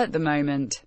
At the moment.